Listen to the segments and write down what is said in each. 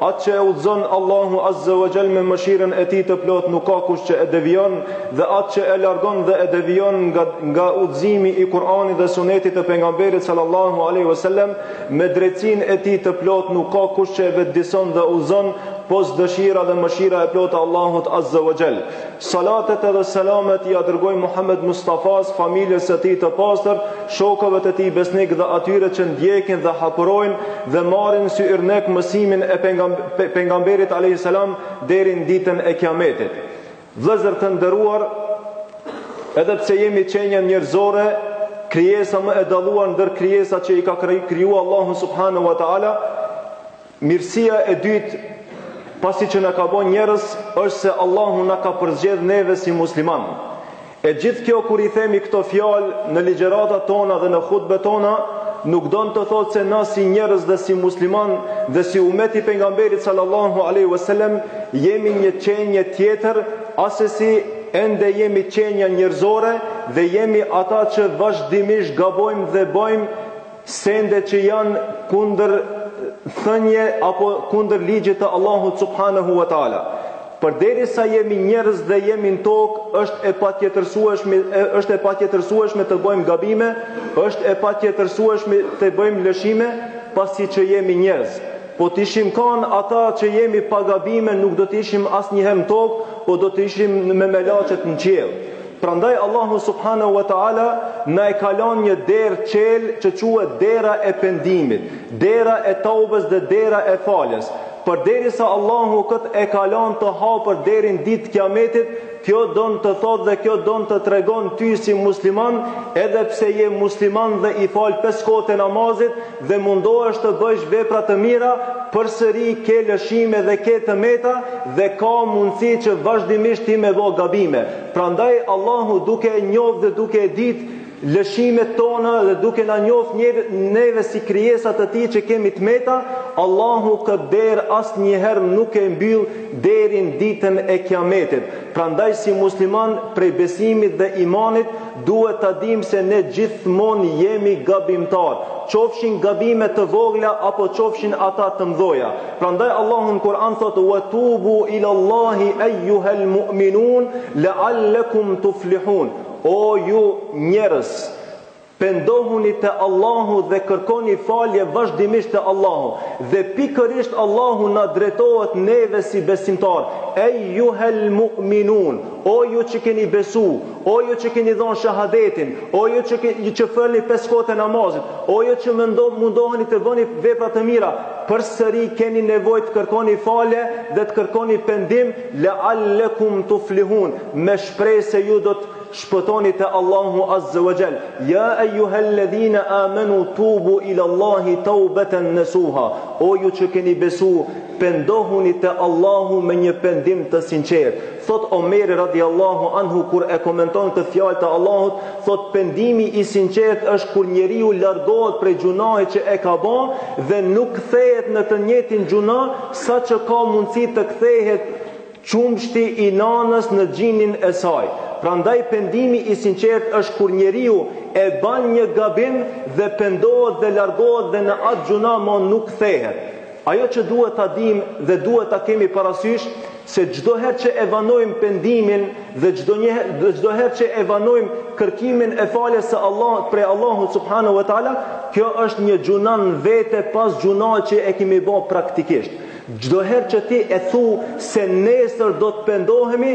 Atë që e udhëzon Allahu Azze wa Gjell me mëshirën e tij të plotë nuk ka kush që e devijon dhe atë që e largon dhe e devijon nga, nga udhëzimi i Kur'anit dhe sunetit të pejgamberit sallallahu aleyhi wa sallem me drejtësinë e tij të plotë nuk ka kush që e vetëdijeson dhe udhëzon pos dëshira dhe mëshira e plotë e Allahut Azze wa Gjell. Salatet edhe selamet ia dërgojmë Muhammed Mustafas, familjes së tij të pastër, shokëve të tij besnikë dhe atyre që ndjekin dhe hapërojnë dhe marrin si yrnek mësimin e pejgamberit alayhis salam deri në ditën e Kiametit. Vëllezër të nderuar, edhe pse jemi qenie njerëzore, krijesa më e dalluar ndër krijesat që i ka krijuar Allahu subhanahu wa taala, Mirësia e dytë pasi që na ka bo njerëz është se Allahu na ka përzgjedh neve si musliman. E gjithë kjo kur i themi këto fjalë në ligjeratat tona dhe në hutbet tona, nuk don të thotë se na si njerëz dhe si musliman dhe si umet i pejgamberit sallallahu alaihi wasallam jemi një qenie tjetër, asesi ende jemi qenia njerëzore dhe jemi ata që vazhdimisht gabojmë dhe bojmë Sende që janë kundërthënie apo kundër ligjit të Allahut subhanahu wa taala. Përderisa jemi njerëz dhe jemi në tokë, është e patjetërsueshme është e patjetërsueshme të bëjmë gabime, është e patjetërsueshme të bëjmë lëshime, pasi që jemi njerëz. Po të ishim kanë ata që jemi pa gabime, nuk do të ishim asnjëherë në tokë, po do të ishim me melaqet në qiell. Prandaj Allahu subhanahu wa ta'ala na e ka lanë një derë çelë që quhet dera e pendimit, dera e taubes dhe dera e faljes. Përderisa Allahu këtë e ka lanë të hapur deri në ditë të Kiametit, kjo don të thotë dhe kjo don të tregon ty si musliman, edhe pse je musliman dhe i fal pesë kohët e namazit, dhe mundohesh të bëjsh vepra të mira, përsëri ke lëshime dhe ke të meta dhe ka mundësi që vazhdimisht ti me bo gabime. Prandaj Allahu duke e njoftë dhe duke e ditë lëshimet tona dhe duke na njoftë neve si krijesa të tij që kemi të meta, Allahu këtë derë asnjëherë nuk e mbyll deri në ditën e Kiametit. Prandaj si musliman prej besimit dhe imanit Duhet ta dimë se ne gjithmonë jemi gabimtarë, qofshin gabime të vogla apo qofshin ata të mëdhaja. Prandaj Allahu në Kur'an thotë: "Wa tubu ila Allahi eyyuhal mu'minun la'allakum tuflihun." O ju njerëz, pendohuni te Allahu dhe kërkoni falje vazhdimisht te Allahu. Dhe pikërisht Allahu na drejtohet neve si besimtarë: "Eyyuhal mu'minun", O ju që keni besu, O ju që keni dhonë shahadetin, o ju që keni që falni pesë kohët e namazit, o ju që mendo mundoheni të bëni vepra të mira, përsëri keni nevojë të kërkoni falje dhe të kërkoni pendim, le allekum tuflihun, me shpresë se ju do të shpëtoni te Allahu azza wa jall. Ya ayyuhalladhina amanu tubu ila Allahi tawbatan nasuha. O ju që keni besu, pendohuni te Allahu me një pendim të sinqertë. Thotë Omeri radijallahu anhu kur e komenton këtë fjalë të Allahut, thotë pendimi i sinqertë është kur njeriu largohet prej gjunahit që e ka bon dhe nuk kthehet në të njëjtin gjunah sa që ka mundësi të kthehet qumështi i nanës në gjinin e saj. Prandaj pendimi i sinqertë është kur njeriu e bën një gabim dhe pendohet dhe largohet dhe në atë gjunah mo nuk kthehet. Ajo që duhet ta dimë dhe duhet ta kemi parasysh se çdo herë që e vanojmë pendimin dhe çdo një dhe çdo herë që e vanojmë kërkimin e faljes së Allahut prej Allahut subhanahu wa taala, kjo është një gjuna n'vete pas gjunat që e kemi bo praktikisht. Çdo herë që ti e thu se nesër do të pendohemi,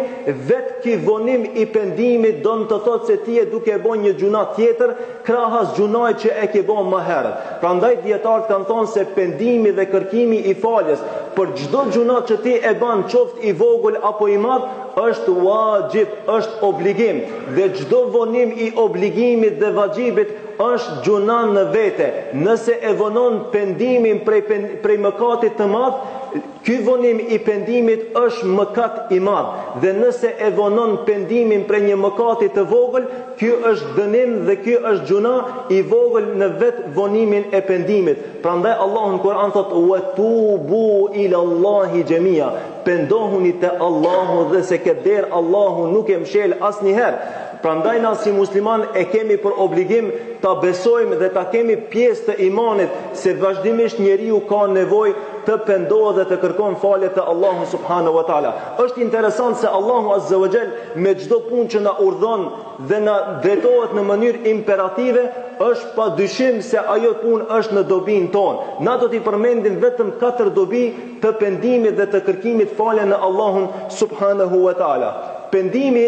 vetë ky vonim i pendimit don të thotë se ti je duke e bo një gjuna tjetër krahas gjunait që e ki bo më herët. Prandaj dijetarët kanë thonë se pendimi dhe kërkimi i faljes për çdo gjuna që ti e ban qoftë i vogël apo i madh është uaxhib, është obligim dhe çdo vonim i obligimit dhe vaxhibit është gjuna në vete. Nëse e vonon pendimin prej prej mëkatit të madh, Ky vonim i pendimit është mëkat i madh, dhe nëse e vonon pendimin prej një mëkati të vogël, ky është dënim dhe ky është gjunah i vogël në vet vonimin e pendimit. Prandaj Allahu në Kur'an thotë, "Wa tubu ila Allahi xhemia", Pendohuni te Allahu dhe se këtë derë Allahu nuk e mshel asnjëherë. Prandaj na si musliman e kemi për obligim ta besojmë dhe ta kemi pjesë të imanit se vazhdimisht njeriu ka nevojë të pendohet dhe të kërkon falje te Allahu subhanahu wa taala. Është interesant se Allahu azza wa jall me çdo punë që na urdhon dhe na drejtohet në mënyrë imperative, është pa dyshim se ajo punë është në dobinë tonë. Na do t'i përmendim vetëm katër dobi të pendimit dhe të kërkimit falje në Allahun subhanahu wa taala. Pendimi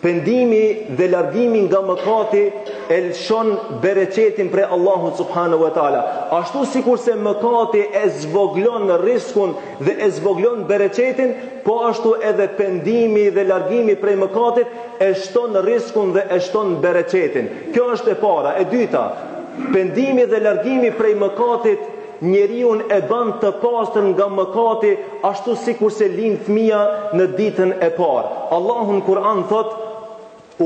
Pendimi dhe largimi nga mëkati e lëshon bereqetin prej Allahut subhanahu wa taala. Ashtu sikurse mëkati e zvogëlon riskun dhe e zvogëlon bereqetin, po ashtu edhe pendimi dhe largimi prej mëkatit e shton riskun dhe e shton bereqetin. Kjo është e para, e dyta, pendimi dhe largimi prej mëkatit njeriun e bën të pastër nga mëkati ashtu sikurse lind fëmija në ditën e parë. Allahu në Kur'an thotë: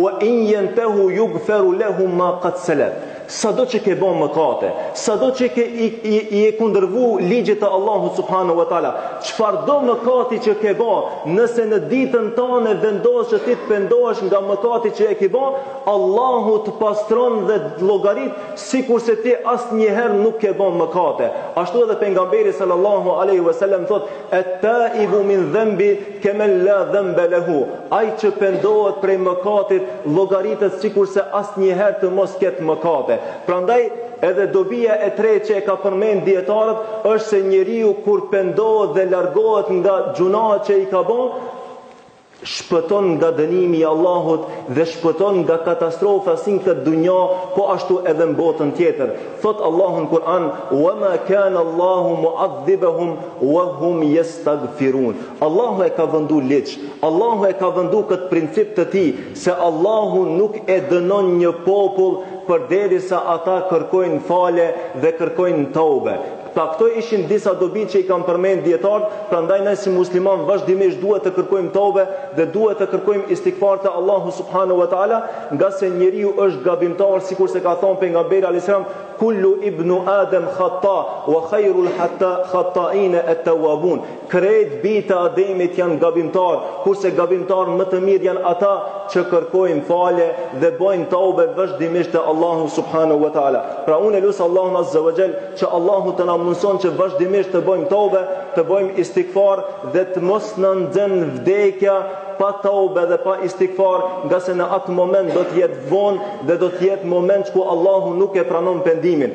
"Wa in yantahu yughfaru lahum ma qad salaf." Sado që ke bon mëkate, sado që ke i, i, i e kundërvu ligjit të Allahu subhanahu wa taala, çfarëdo mëkati që ke bon, nëse në ditën tanë e vendos që ti të pendohesh nga mëkati që e ke bon, Allahu të pastron dhe llogarit Sikurse ti asnjëherë nuk ke bon mëkate. Ashtu edhe pejgamberi sallallahu alaihi wasallam thot: "At-ta'ibu min dhanbi kaman la dhanba lahu." Ai që pendohet prej mëkatit llogaritet sikurse asnjëherë të mos ketë mëkate. Prandaj edhe dobia e tretë që e ka përmend dijetarët është se njeriu kur pendohet dhe largohet nga gjunahat që i ka bon, shpëton nga dënimi i Allahut dhe shpëton nga katastrofa si në këtë dunja, po ashtu edhe në botën tjetër. Thot Allahu në Kur'an: "Wa ma kana Allahu mu'adhibahum wa hum yastaghfirun." Allahu e ka vendu ligj, Allahu e ka vendu këtë princip të tij se Allahu nuk e dënon një popull përderisa ata kërkojnë falje dhe kërkojnë taube. Pra këto ishin disa dobi që i kanë përmend dijetarët, prandaj ne si musliman vazhdimisht duhet të kërkojmë taube dhe duhet të kërkojmë istigfar te Allahu subhanahu wa taala, ngase njeriu është gabimtar sikurse ka thon pejgamberi alayhis salam kullu ibnu adem khata wa khairul hatta khata'ina at-tawwabun. Krejt bijtë e Ademit janë gabimtarë, kurse gabimtarë më të mirë janë ata që kërkojnë falje dhe bojnë taube vazhdimisht te Allahu subhanahu wa taala. Pra unë e lus Allahun azza wa jall që Allahu të na mundëson që vazhdimisht të bojmë taube, të bojmë istikfar dhe të mos na nxen vdekja pa taube dhe pa istikfar, ngase në atë moment do të jetë vonë dhe do të jetë moment ku Allahu nuk e pranon pendimin.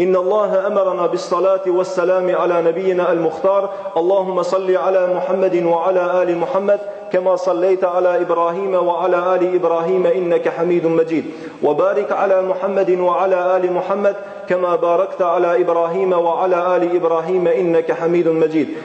ان الله امرنا بالصلاه والسلام على نبينا المختار اللهم صل على محمد وعلى ال محمد كما صليت على ابراهيم وعلى ال ابراهيم انك حميد مجيد وبارك على محمد وعلى ال محمد كما باركت على إبراهيم وعلى آل إبراهيم إنك حميد مجيد